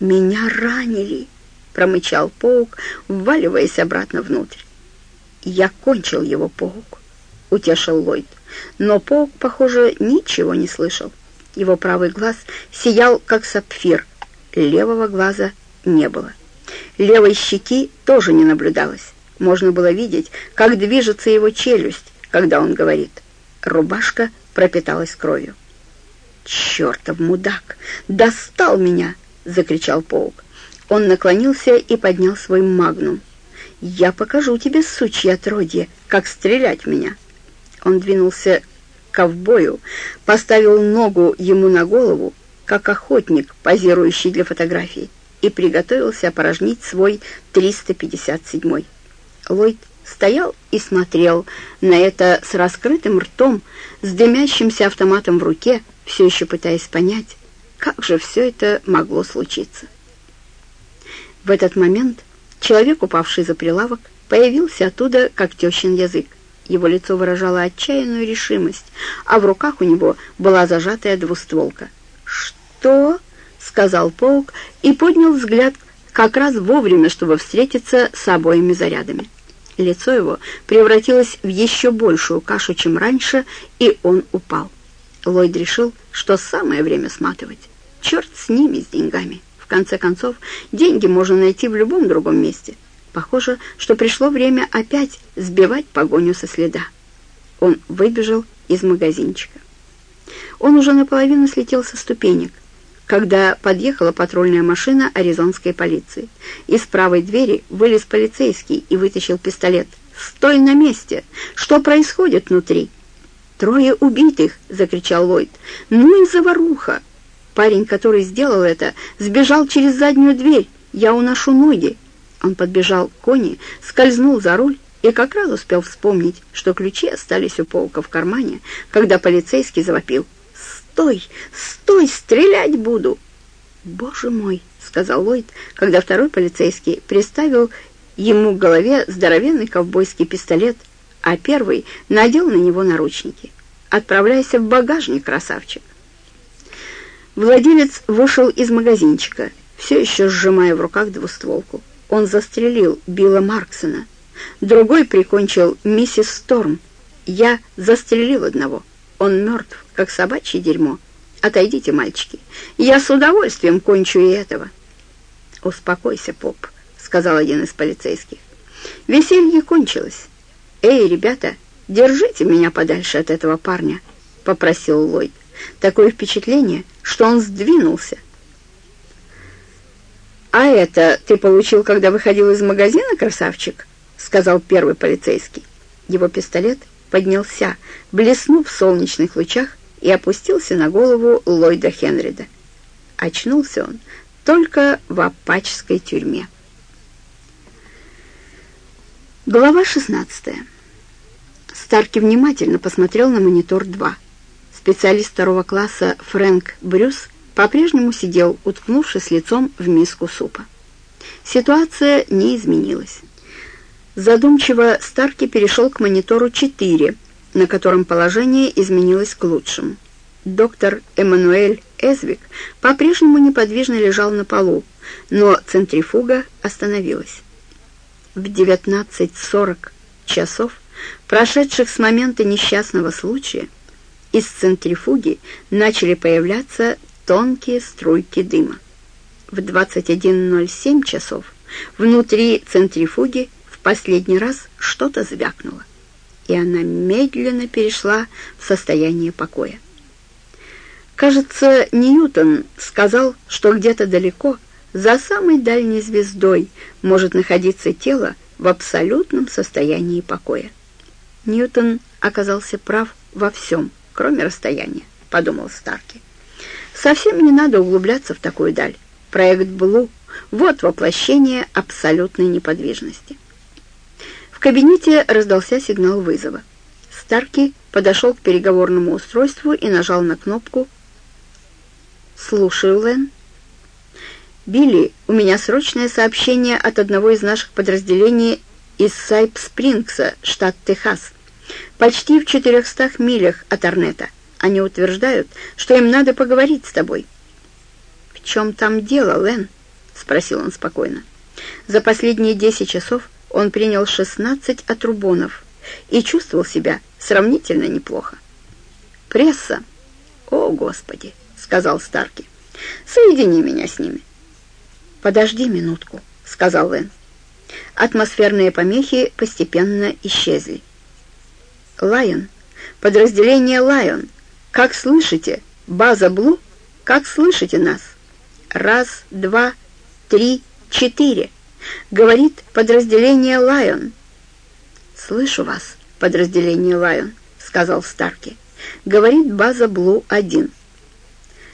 «Меня ранили!» — промычал паук, вваливаясь обратно внутрь. «Я кончил его, паук», — утешил Ллойд. Но паук, похоже, ничего не слышал. Его правый глаз сиял, как сапфир. Левого глаза не было. Левой щеки тоже не наблюдалось. Можно было видеть, как движется его челюсть, когда он говорит. Рубашка пропиталась кровью. «Чертов мудак! Достал меня!» — закричал паук. Он наклонился и поднял свой магнум. «Я покажу тебе, сучье отродье, как стрелять меня!» Он двинулся к ковбою, поставил ногу ему на голову, как охотник, позирующий для фотографий, и приготовился опорожнить свой 357-й. Ллойд стоял и смотрел на это с раскрытым ртом, с дымящимся автоматом в руке, все еще пытаясь понять, как же все это могло случиться. В этот момент человек, упавший за прилавок, появился оттуда, как тещин язык. Его лицо выражало отчаянную решимость, а в руках у него была зажатая двустволка. «Что?» — сказал паук и поднял взгляд как раз вовремя, чтобы встретиться с обоими зарядами. Лицо его превратилось в еще большую кашу, чем раньше, и он упал. Ллойд решил, что самое время сматывать. Черт с ними, с деньгами. В конце концов, деньги можно найти в любом другом месте. Похоже, что пришло время опять сбивать погоню со следа. Он выбежал из магазинчика. Он уже наполовину слетел со ступенек, когда подъехала патрульная машина аризонской полиции. Из правой двери вылез полицейский и вытащил пистолет. «Стой на месте! Что происходит внутри?» «Трое убитых!» — закричал Ллойд. «Ну и заваруха!» Парень, который сделал это, сбежал через заднюю дверь. «Я уношу ноги!» Он подбежал к Кони, скользнул за руль и как раз успел вспомнить, что ключи остались у Полка в кармане, когда полицейский завопил. «Стой! Стой! Стрелять буду!» «Боже мой!» — сказал Ллойд, когда второй полицейский приставил ему к голове здоровенный ковбойский пистолет, а первый надел на него наручники. «Отправляйся в багажник, красавчик!» Владелец вышел из магазинчика, все еще сжимая в руках двустволку он застрелил Билла Марксона. Другой прикончил миссис Сторм. Я застрелил одного. Он мертв, как собачье дерьмо. Отойдите, мальчики. Я с удовольствием кончу и этого. «Успокойся, поп», — сказал один из полицейских. «Веселье кончилось. Эй, ребята, держите меня подальше от этого парня», — попросил Ллойд. Такое впечатление, что он сдвинулся, «А это ты получил, когда выходил из магазина, красавчик?» — сказал первый полицейский. Его пистолет поднялся, блеснув в солнечных лучах, и опустился на голову Ллойда Хенрида. Очнулся он только в апачской тюрьме. Глава 16. Старки внимательно посмотрел на монитор 2. Специалист второго класса Фрэнк Брюс по-прежнему сидел, уткнувшись лицом в миску супа. Ситуация не изменилась. Задумчиво Старки перешел к монитору 4, на котором положение изменилось к лучшему. Доктор Эммануэль Эзвик по-прежнему неподвижно лежал на полу, но центрифуга остановилась. В 19.40 часов, прошедших с момента несчастного случая, из центрифуги начали появляться тонкие струйки дыма. В 21.07 часов внутри центрифуги в последний раз что-то звякнуло, и она медленно перешла в состояние покоя. Кажется, Ньютон сказал, что где-то далеко, за самой дальней звездой, может находиться тело в абсолютном состоянии покоя. Ньютон оказался прав во всем, кроме расстояния, подумал Старки. Совсем не надо углубляться в такую даль. Проект Блу — вот воплощение абсолютной неподвижности. В кабинете раздался сигнал вызова. Старки подошел к переговорному устройству и нажал на кнопку «Слушаю, Лэн». «Билли, у меня срочное сообщение от одного из наших подразделений из Сайп-Спрингса, штат Техас, почти в 400 милях от Арнета. Они утверждают, что им надо поговорить с тобой». «В чем там дело, Лэн?» спросил он спокойно. За последние десять часов он принял шестнадцать отрубонов и чувствовал себя сравнительно неплохо. «Пресса! О, Господи!» — сказал Старки. «Соедини меня с ними». «Подожди минутку», — сказал Лэн. Атмосферные помехи постепенно исчезли. «Лайон, подразделение Лайон, как слышите? База Блу, как слышите нас?» «Раз, два, три, четыре», — говорит подразделение Лайон. «Слышу вас, подразделение Лайон», — сказал Старки. «Говорит база Блу-1».